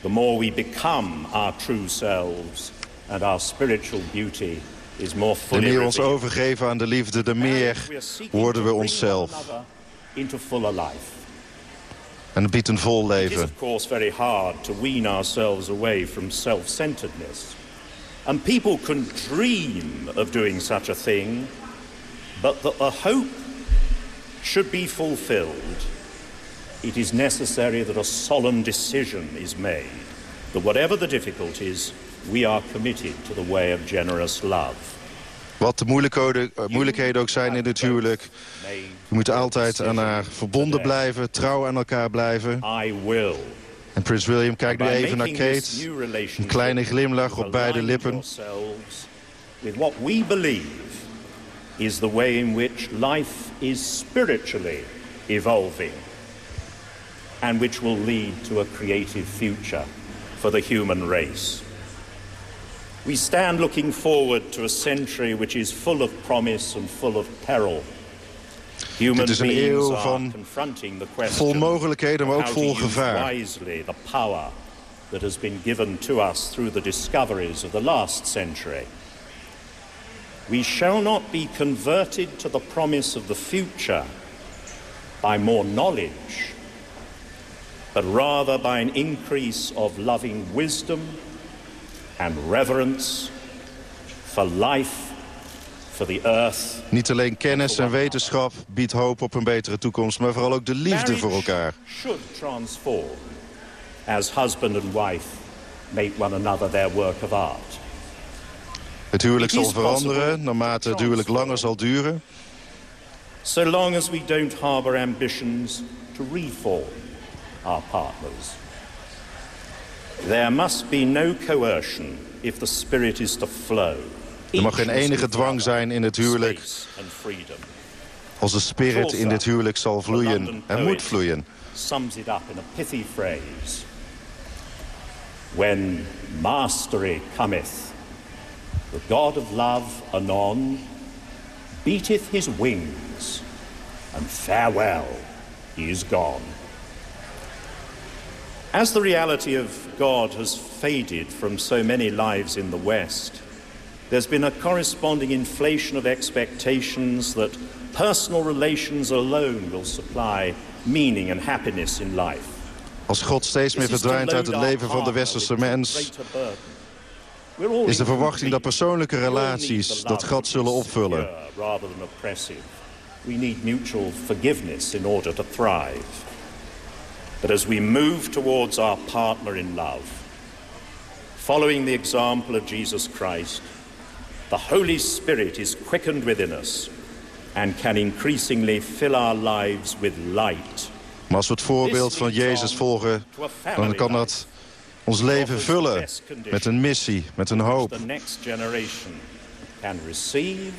the more we become our true selves and our spiritual beauty is more fully De meer ons overgeven aan de liefde, de meer worden we onszelf. Into fuller life. En het biedt een vol leven. It is of course very hard to wean ourselves away from self-centeredness. And people can dream of doing such a thing, but that the hope should be fulfilled, it is necessary that a solemn decision is made, that whatever the difficulties, we are committed to the way of generous love. Wat de moeilijkheden ook zijn in het huwelijk. Je moet altijd aan haar verbonden blijven, trouw aan elkaar blijven. I will en Prins William kijkt nu even naar Kate. Een kleine glimlach op beide lippen. With what we believe is the way in which life is spiritually evolving and which will lead to a creative future for the human race. We stand looking forward to a century which is full of promise and full of peril. Dit is een eeuw van vol mogelijkheden, maar ook vol gevaar. the power that has been given to us through the discoveries of the last century. We shall not be converted to the promise of the future by more knowledge, but rather by an increase of loving wisdom and reverence for life niet alleen kennis en wetenschap biedt hoop op een betere toekomst... maar vooral ook de liefde voor elkaar. as husband and wife make one another their work of art. Het huwelijk zal veranderen naarmate het huwelijk langer zal duren. so long as we don't harbour ambitions to reform our partners. There must be no coercion if the spirit is to flow. Er mag geen enige dwang zijn in het huwelijk. De spirit in dit huwelijk zal vloeien en moet vloeien. Sums it up in a pithy phrase. When mastery cometh, the God of love anon beateth his wings, and farewell, he is gone. As the reality of God has faded from so many lives in the West, there's been a corresponding inflation of expectations that personal relations alone will supply meaning and happiness in life. Als God steeds meer verdwijnt uit het leven van de westerse mens... is de verwachting dat persoonlijke relaties dat gat zullen opvullen. We need mutual forgiveness in order to thrive. But as we move towards our partner in love, following the example of Jesus Christ, the Holy Spirit is quickened within us and can increasingly fill our lives with light. Maar als we het voorbeeld van Jezus volgen, dan kan dat ons leven vullen met een missie, met een hoop. The next generation can receive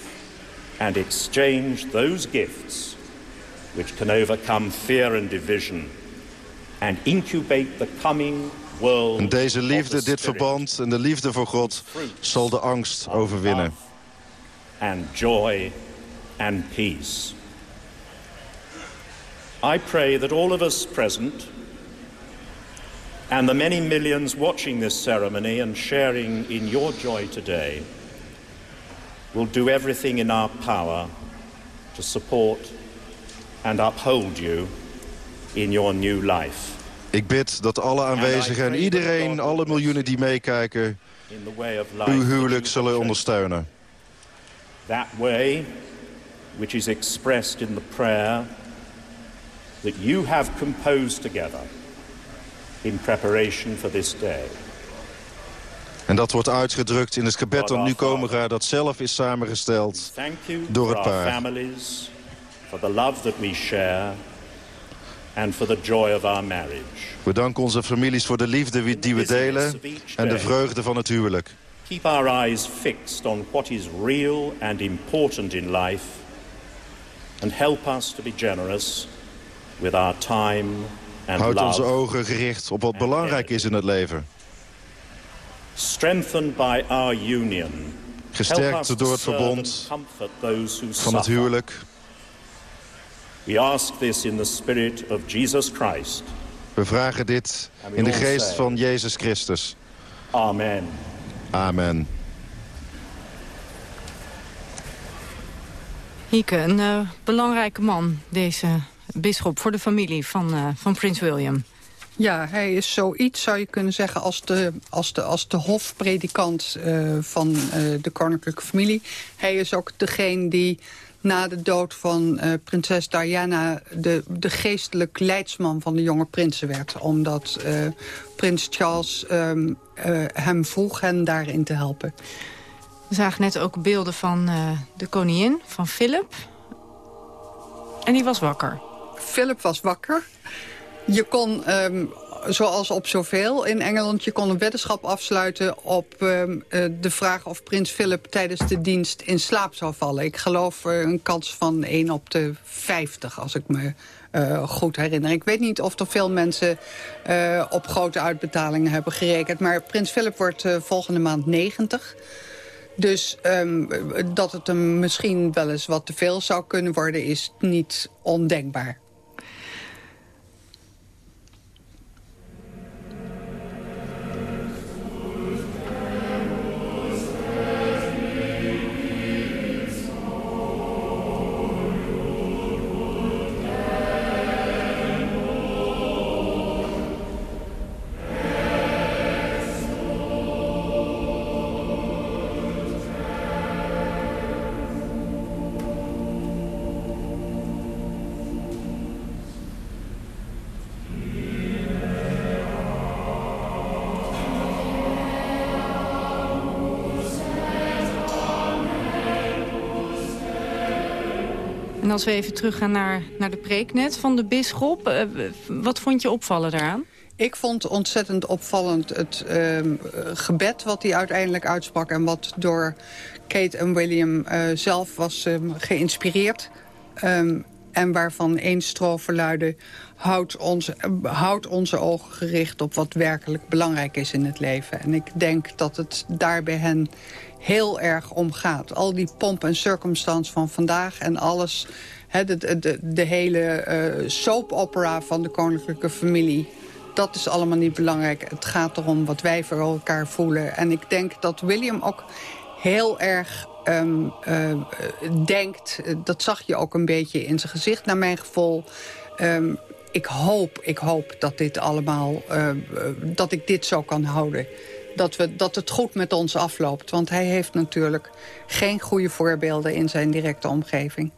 and exchange those gifts which can overcome fear and division and incubate the coming. En deze liefde, dit verband en de liefde voor God zal de angst overwinnen. And joy and peace. I pray that all of us present and the many millions watching this ceremony and sharing in your joy today will do everything in our power to support and uphold you in your new life. Ik bid dat alle aanwezigen en iedereen, alle miljoenen die meekijken... uw huwelijk zullen ondersteunen. That way, which is expressed in the prayer that you have composed together in preparation for this day. En dat wordt uitgedrukt in het gebed dat nu komen gaat... dat zelf is samengesteld door het paar. families, for the love that we share and for the joy of our marriage. We danken onze families voor de liefde die we delen en de vreugde van het huwelijk. Keep our eyes fixed on what is real and important in life and help us to be generous with our time and Houd onze ogen gericht op wat belangrijk is in het leven. Strengthened by our union. Gesterkt door het verbond van het huwelijk. We ask this in the spirit of Jesus Christ. We vragen dit in de geest van Jezus Christus. Amen. Amen. Hieke, een eh, belangrijke man, deze bisschop, voor de familie van, eh, van prins William. Ja, hij is zoiets, zou je kunnen zeggen, als de, als de, als de hofpredikant eh, van eh, de koninklijke familie. Hij is ook degene die na de dood van eh, prinses Diana... De, de geestelijk leidsman van de jonge prinsen werd. Omdat eh, prins Charles ehm, eh, hem vroeg hen daarin te helpen. We zagen net ook beelden van de koningin, van Philip. En die was wakker. Philip was wakker. Je kon, ehm, zoals op zoveel in Engeland... je kon een weddenschap afsluiten op ehm, eh, de vraag... of prins Philip tijdens de dienst in slaap zou vallen. Ik geloof eh, een kans van 1 op de 50, als ik me eh, goed herinner. Ik weet niet of er veel mensen op grote uitbetalingen hebben gerekend. Maar prins Philip wordt volgende maand 90... Dus ehm, dat het hem misschien wel eens wat te veel zou kunnen worden... is niet ondenkbaar. Als we even teruggaan naar, naar de preeknet van de bisschop... Uh, wat vond je opvallen daaraan? Ik vond ontzettend opvallend het uh, gebed wat hij uiteindelijk uitsprak... en wat door Kate en William uh, zelf was um, geïnspireerd. Um, en waarvan één strofe luidde... Houd onze, houd onze ogen gericht op wat werkelijk belangrijk is in het leven. En ik denk dat het daar bij hen heel erg om gaat. Al die pomp en circumstance van vandaag en alles... de, de, de hele uh, soap opera van de koninklijke familie dat is allemaal niet belangrijk. Het gaat erom wat wij voor elkaar voelen. En ik denk dat William ook heel erg um, uh, denkt... dat zag je ook een beetje in zijn gezicht, naar mijn gevoel... Um, ik hoop, ik hoop dat dit allemaal, uh, dat ik dit zo kan houden. Dat, we, dat het goed met ons afloopt. Want hij heeft natuurlijk geen goede voorbeelden in zijn directe omgeving.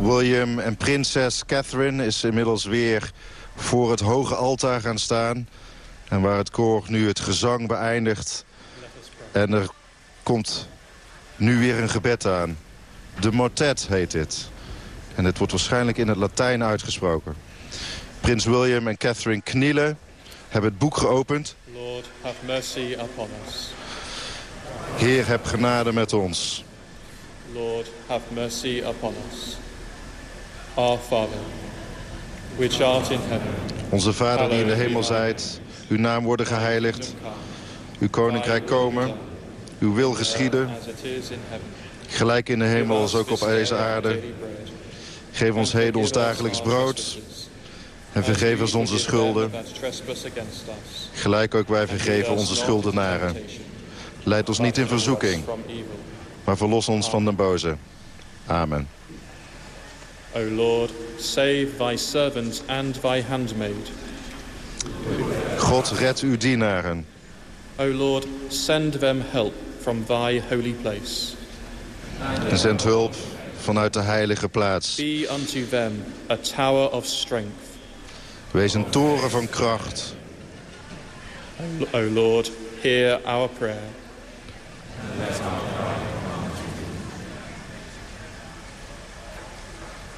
William en prinses Catherine is inmiddels weer voor het hoge altaar gaan staan. En waar het koor nu het gezang beëindigt. En er komt nu weer een gebed aan. De motet heet dit. En het wordt waarschijnlijk in het Latijn uitgesproken. Prins William en Catherine knielen, hebben het boek geopend. Lord, have mercy upon us. Heer, heb genade met ons. Lord, have mercy upon us. Our Father, which art in heaven. Onze Vader die in de hemel zijt, uw naam worden geheiligd. Uw koninkrijk komen, uw wil geschieden. Gelijk in de hemel als ook op deze aarde. Geef ons heden ons dagelijks brood. En vergeef ons onze schulden. Gelijk ook wij vergeven onze schuldenaren. Leid ons niet in verzoeking, maar verlos ons van de boze. Amen. O Lord, save thy servant and thy handmaid. God, red uw dienaren. O Lord, send them help from thy holy place. En zend hulp vanuit de heilige plaats. Be unto them a tower of strength. Wees een toren van kracht. O Lord, hear our prayer.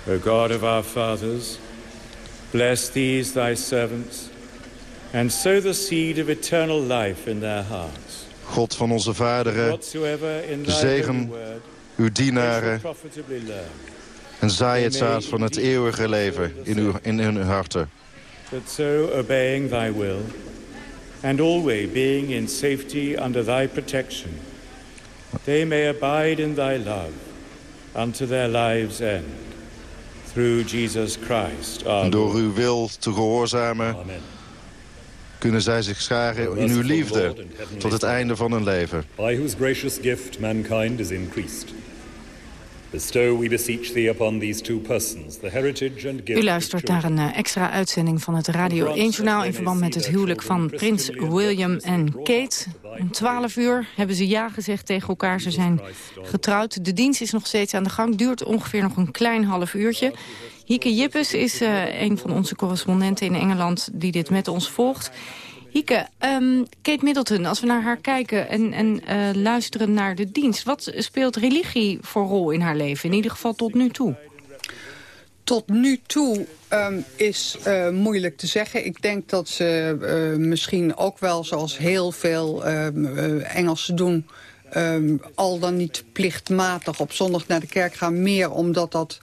O God of our fathers, bless these thy servants, and sow the seed of eternal life in their hearts. God van onze vaderen, zegen uw dienaren en zaai het zaad van het eeuwige leven in, uw, in hun harten. That so obeying thy will, and always being in safety under thy protection, they may abide in thy love unto their lives' end. Through Jesus Christ, en door uw wil te gehoorzamen... kunnen zij zich scharen in uw liefde tot het einde van hun leven. By whose gracious gift mankind is increased. U luistert naar een eh, extra uitzending van het Radio 1-journaal... in verband met het huwelijk van prins William en Kate. Om 12 uur hebben ze ja gezegd tegen elkaar. Ze zijn getrouwd. De dienst is nog steeds aan de gang. Duurt ongeveer nog een klein half uurtje. Hieke Jippes is uh, een van onze correspondenten in Engeland... die dit met ons volgt. Hieke, um, Kate Middleton, als we naar haar kijken en, en uh, luisteren naar de dienst... wat speelt religie voor rol in haar leven, in ieder geval tot nu toe? Tot nu toe um, is uh, moeilijk te zeggen. Ik denk dat ze uh, misschien ook wel, zoals heel veel uh, Engelsen doen... Al dan niet plichtmatig op zondag naar de kerk gaan. Meer omdat dat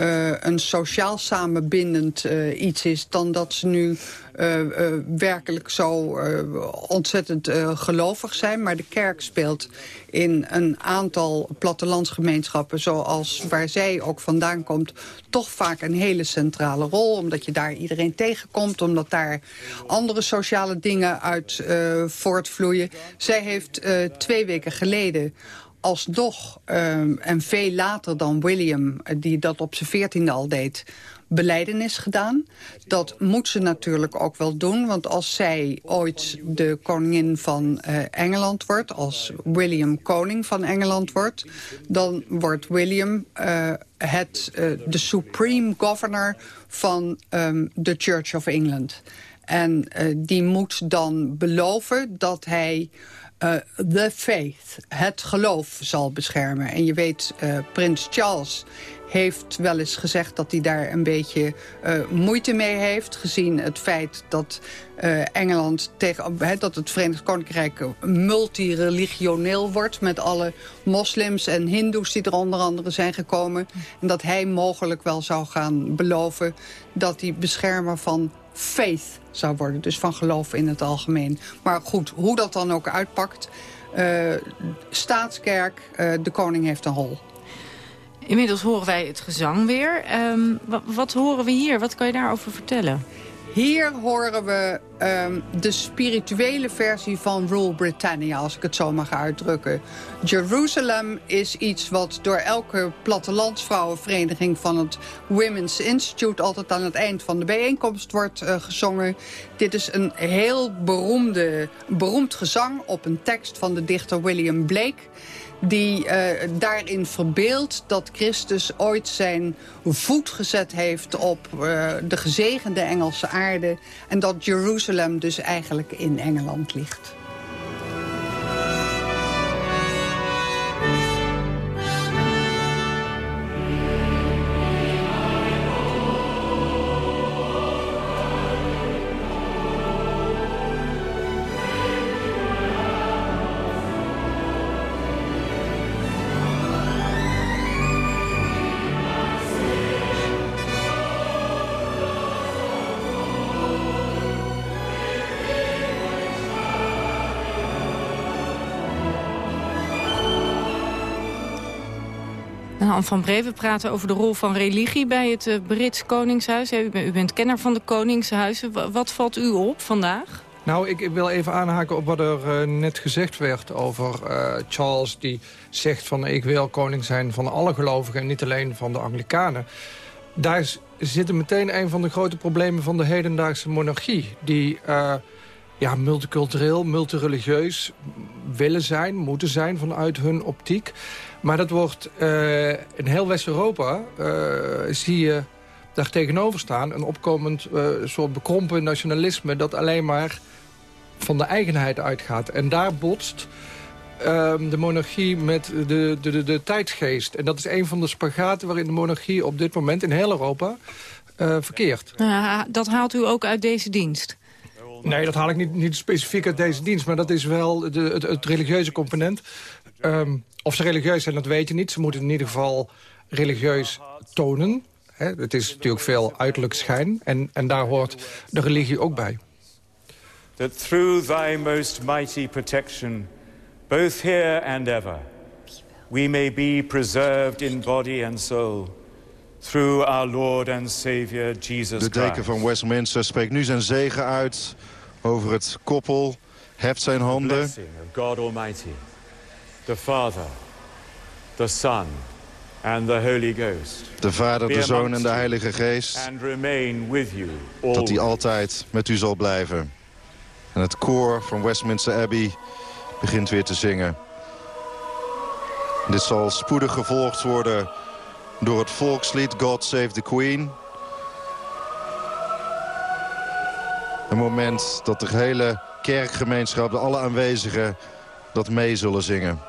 uh, een sociaal samenbindend uh, iets is... dan dat ze nu uh, werkelijk zo ontzettend gelovig zijn. Maar de kerk speelt in een aantal plattelandsgemeenschappen... zoals waar zij ook vandaan komt, toch vaak een hele centrale rol. Omdat je daar iedereen tegenkomt, omdat daar andere sociale dingen uit voortvloeien. Zij heeft twee weken geleden alsnog, um, en veel later dan William, die dat op zijn veertiende al deed beleidenis gedaan. Dat moet ze natuurlijk ook wel doen. Want als zij ooit de koningin van uh, Engeland wordt... als William koning van Engeland wordt... dan wordt William uh, het, de supreme governor van um, de Church of England. En die moet dan beloven dat hij uh, the faith, het geloof, zal beschermen. En je weet, uh, prins Charles heeft wel eens gezegd dat hij daar een beetje uh, moeite mee heeft... gezien het feit dat Engeland tegen, dat het Verenigd Koninkrijk multireligioneel wordt... met alle moslims en hindoes die er onder andere zijn gekomen. En dat hij mogelijk wel zou gaan beloven dat hij beschermer van faith zou worden. Dus van geloof in het algemeen. Maar goed, hoe dat dan ook uitpakt... Uh, staatskerk, uh, de koning heeft een rol. Inmiddels horen wij het gezang weer. Um, wat horen we hier? Wat kan je daarover vertellen? Hier horen we um, de spirituele versie van Rule Britannia, als ik het zo mag uitdrukken. Jerusalem is iets wat door elke plattelandsvrouwenvereniging van het Women's Institute altijd aan het eind van de bijeenkomst wordt uh, gezongen. Dit is een heel beroemde, beroemd gezang op een tekst van de dichter William Blake die uh, daarin verbeeldt dat Christus ooit zijn voet gezet heeft op uh, de gezegende Engelse aarde... en dat Jeruzalem dus eigenlijk in Engeland ligt. Van Breven praten over de rol van religie bij het uh, Brits Koningshuis. u, bent, u, bent kenner van de Koningshuizen. wat valt u op vandaag? Nou, ik, wil even aanhaken op wat er uh, net gezegd werd over uh, Charles... die zegt van ik wil koning zijn van alle gelovigen... en niet alleen van de Anglikanen. Daar zit meteen een van de grote problemen van de hedendaagse monarchie... die ja, multicultureel, multireligieus willen zijn, moeten zijn vanuit hun optiek. Maar dat wordt uh, in heel West-Europa, uh, zie je daar tegenover staan... een opkomend uh, soort bekrompen nationalisme dat alleen maar van de eigenheid uitgaat. En daar botst ehm, de monarchie met de, de, de, de tijdsgeest. En dat is een van de spagaten waarin de monarchie op dit moment in heel Europa verkeert. dat haalt u ook uit deze dienst? Nee, dat haal ik niet, niet specifiek uit deze dienst. Maar dat is wel de, het, het religieuze component. Um, of ze religieus zijn, dat weet je niet. Ze moeten in ieder geval religieus tonen. Hè? Het is natuurlijk veel uiterlijk schijn. En, en daar hoort de religie ook bij. That through thy most mighty protection, both here and ever, we may be preserved in body and soul through our Lord and Savior Jesus De deken van Westminster spreekt nu zijn zegen uit over het koppel, heft zijn handen. God Almighty, the Father, the Son, and the Holy Ghost. De Vader, de Zoon en de Heilige Geest. Dat hij altijd met u zal blijven. En het koor van Westminster Abbey begint weer te zingen. Dit zal spoedig gevolgd worden door het volkslied God Save the Queen. Een moment dat de hele kerkgemeenschap, de alle aanwezigen, dat mee zullen zingen.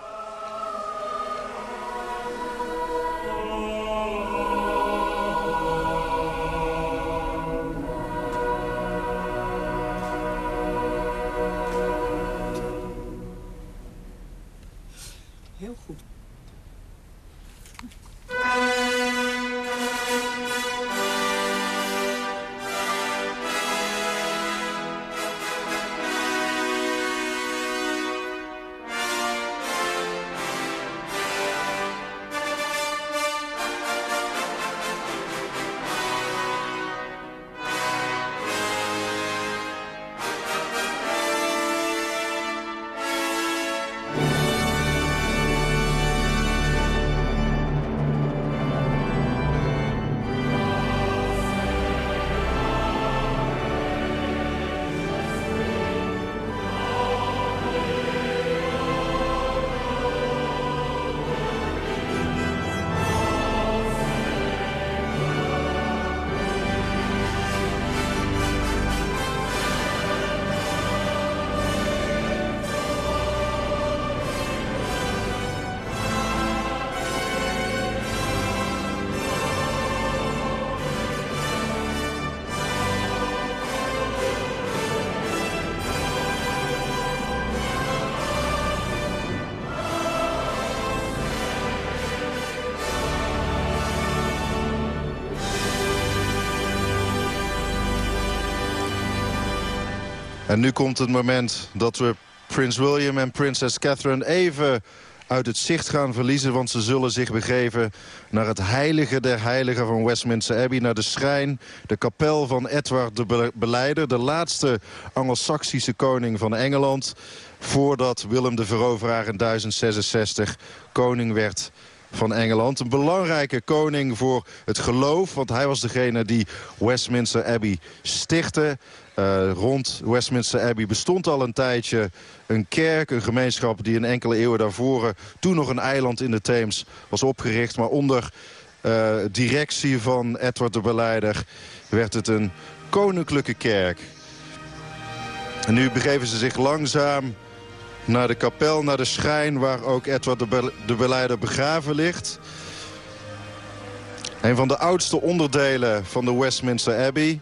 En nu komt het moment dat we Prins William en prinses Catherine even uit het zicht gaan verliezen... want ze zullen zich begeven naar het heilige der heiligen van Westminster Abbey... naar de schrijn, de kapel van Edward de Beleider... de laatste Anglo-Saxische koning van Engeland... voordat Willem de Veroveraar in 1066 koning werd van Engeland. Een belangrijke koning voor het geloof, want hij was degene die Westminster Abbey stichtte. Uh, rond Westminster Abbey bestond al een tijdje een kerk, een gemeenschap... die een enkele eeuwen daarvoor toen nog een eiland in de Theems was opgericht. Maar onder uh, directie van Edward de Beleider werd het een koninklijke kerk. En nu begeven ze zich langzaam naar de kapel, naar de schijn... waar ook Edward de, de Beleider begraven ligt. Een van de oudste onderdelen van de Westminster Abbey...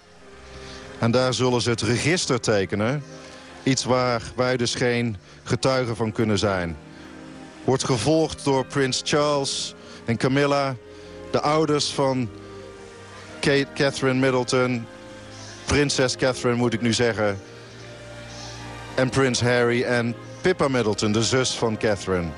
En daar zullen ze het register tekenen. Iets waar wij dus geen getuigen van kunnen zijn. Wordt gevolgd door prins Charles en Camilla. De ouders van Kate, Catherine Middleton. Prinses Catherine moet ik nu zeggen. En prins Harry en Pippa Middleton, de zus van Catherine.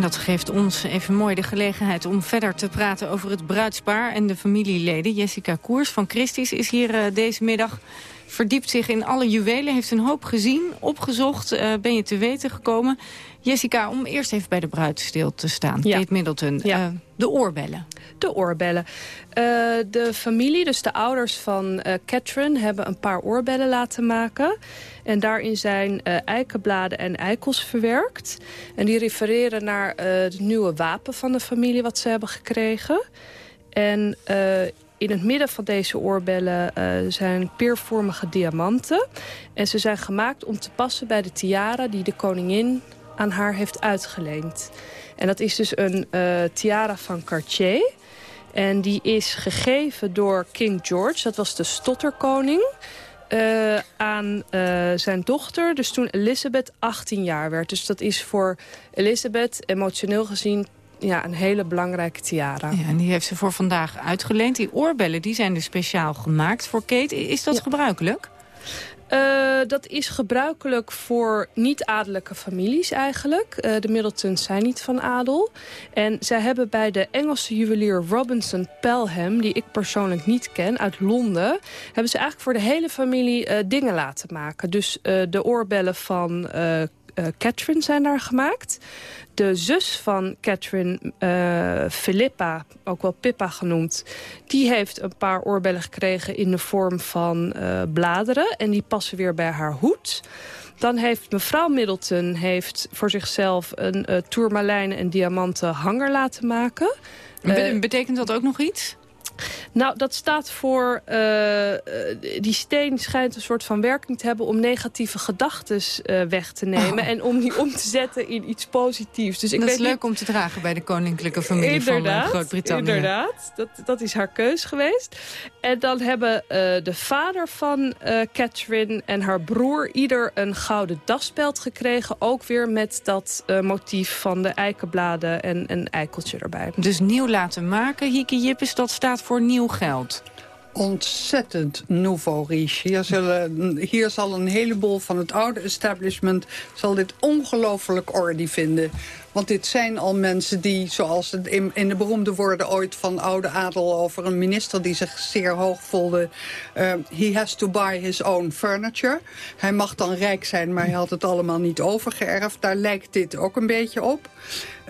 En dat geeft ons even mooi de gelegenheid om verder te praten over het bruidspaar en de familieleden. Jessica Koers van Christis is hier uh, deze middag. Verdiept zich in alle juwelen, heeft een hoop gezien, opgezocht. Uh, ben je te weten gekomen. Jessica, om eerst even bij de bruid stil te staan. Ja. Kate Middleton, ja. uh, de oorbellen. De oorbellen. Uh, de familie, dus de ouders van uh, Catherine... hebben een paar oorbellen laten maken. En daarin zijn eikenbladen en eikels verwerkt. En die refereren naar het nieuwe wapen van de familie... wat ze hebben gekregen. En in het midden van deze oorbellen uh, zijn peervormige diamanten. En ze zijn gemaakt om te passen bij de tiara die de koningin aan haar heeft uitgeleend. En dat is dus een uh, tiara van Cartier. En die is gegeven door King George, dat was de stotterkoning... Uh, aan uh, zijn dochter, dus toen Elizabeth 18 jaar werd. Dus dat is voor Elizabeth emotioneel gezien ja, een hele belangrijke tiara. Ja, en die heeft ze voor vandaag uitgeleend. Die oorbellen die zijn dus speciaal gemaakt voor Kate. Is dat gebruikelijk? Uh, dat is gebruikelijk voor niet-adellijke families eigenlijk. Uh, de Middletons zijn niet van adel. En zij hebben bij de Engelse juwelier Robinson Pelham... die ik persoonlijk niet ken, uit Londen... hebben ze eigenlijk voor de hele familie uh, dingen laten maken. Dus de oorbellen van Catherine zijn daar gemaakt de zus van Catherine, uh, Philippa, ook wel Pippa genoemd... die heeft een paar oorbellen gekregen in de vorm van uh, bladeren. En die passen weer bij haar hoed. Dan heeft mevrouw Middleton heeft voor zichzelf een uh, en diamanten hanger laten maken. Betekent dat ook nog iets? Nou, dat staat voor... Uh, die steen schijnt een soort van werking te hebben... om negatieve gedachten uh, weg te nemen... Oh. en om die om te zetten in iets positiefs. Dus ik dat weet is leuk niet... om te dragen bij de koninklijke familie inderdaad, van Groot-Brittannië. Inderdaad, dat, dat is haar keus geweest. En dan hebben de vader van Catherine en haar broer... ieder een gouden daspeld gekregen. Ook weer met dat motief van de eikenbladen en een eikeltje erbij. Dus nieuw laten maken, Hieke Jippes, dat staat voor voor nieuw geld? ontzettend nouveau riche. Hier, zullen, hier zal een heleboel van het oude establishment... zal dit ongelooflijk orde vinden. Want dit zijn al mensen die, zoals het in, in, de beroemde woorden ooit van oude adel... over een minister die zich zeer hoog voelde... Uh, he has to buy his own furniture. Hij mag dan rijk zijn, maar hij had het allemaal niet overgeërfd. Daar lijkt dit ook een beetje op.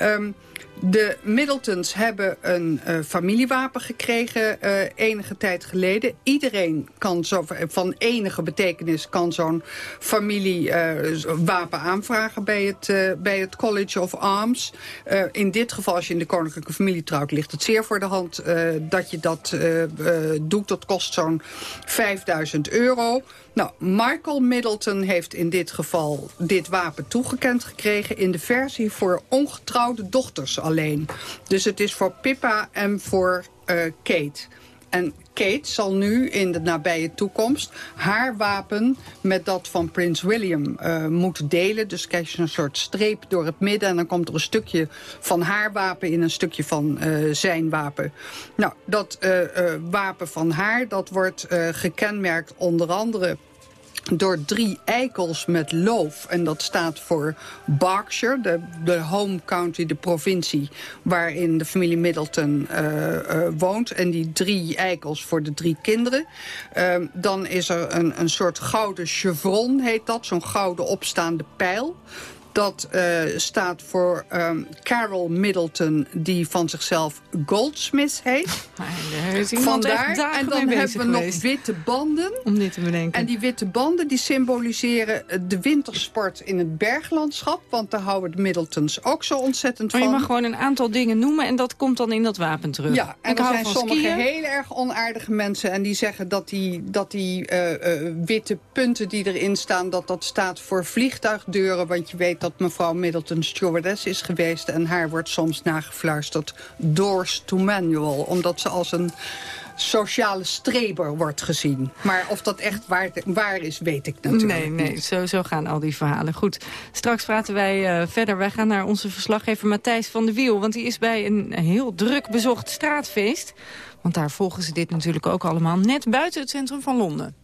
Um, de Middletons hebben een uh, familiewapen gekregen uh, enige tijd geleden. Iedereen kan zo, van enige betekenis kan zo'n familiewapen uh, aanvragen bij het, bij het College of Arms. in dit geval, als je in de koninklijke familie trouwt, ligt het zeer voor de hand dat je dat doet. Dat kost zo'n 5000 euro. Nou, Michael Middleton heeft in dit geval dit wapen toegekend gekregen... in de versie voor ongetrouwde dochters alleen. Dus het is voor Pippa en voor uh, Kate. En Kate zal nu in de nabije toekomst haar wapen met dat van Prins William uh, moeten delen. Dus krijg je een soort streep door het midden en dan komt er een stukje van haar wapen in een stukje van uh, zijn wapen. Nou, dat uh, wapen van haar, dat wordt gekenmerkt onder andere door drie eikels met loof. En dat staat voor Berkshire, de, de home county, de provincie... waarin de familie Middleton uh, uh, woont. En die drie eikels voor de drie kinderen. Uh, dan is er een, een soort gouden chevron, heet dat. Zo'n gouden opstaande pijl. Dat uh, staat voor um, Carol Middleton, die van zichzelf Goldsmith heet. Vandaar. En dan hebben we nog witte banden. Om dit te bedenken. En die witte banden die symboliseren de wintersport in het berglandschap. Want daar houden de Middletons ook zo ontzettend maar van. je mag gewoon een aantal dingen noemen en dat komt dan in dat wapen terug. Ja, en er zijn sommige heel erg onaardige mensen. En die zeggen dat die, dat die uh, uh, witte punten die erin staan, dat dat staat voor vliegtuigdeuren. Want je weet dat mevrouw Middleton stewardess is geweest... en haar wordt soms nagefluisterd doors to manual... omdat ze als een sociale streber wordt gezien. Maar of dat echt waar, waar is, weet ik natuurlijk Nee, nee, zo, zo gaan al die verhalen. Goed, straks praten wij uh, verder. Wij gaan naar onze verslaggever Matthijs van de Wiel... want die is bij een heel druk bezocht straatfeest. Want daar volgen ze dit natuurlijk ook allemaal... net buiten het centrum van Londen.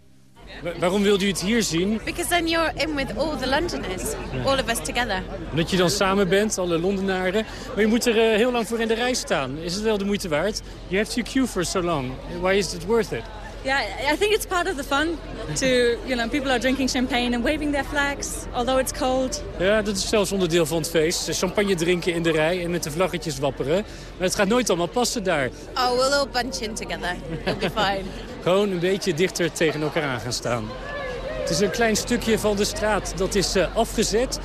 Waarom wilde u het hier zien? Because then you're in with all the Londoners, all of us together. Dat je dan samen bent, alle Londenaren. Maar je moet er uh, heel lang voor in de rij staan. Is het wel de moeite waard? You have to queue for so long. Why is it worth it? Yeah, I think it's part of the fun. To you know, people are drinking champagne and waving their flags, although it's cold. Ja, dat is zelfs onderdeel van het feest. Champagne drinken in de rij en met de vlaggetjes wapperen. Maar het gaat nooit allemaal passen daar. Oh, we'll all bunch in together. It'll be fine. Gewoon een beetje dichter tegen elkaar aan gaan staan. Het is een klein stukje van de straat dat is uh, afgezet.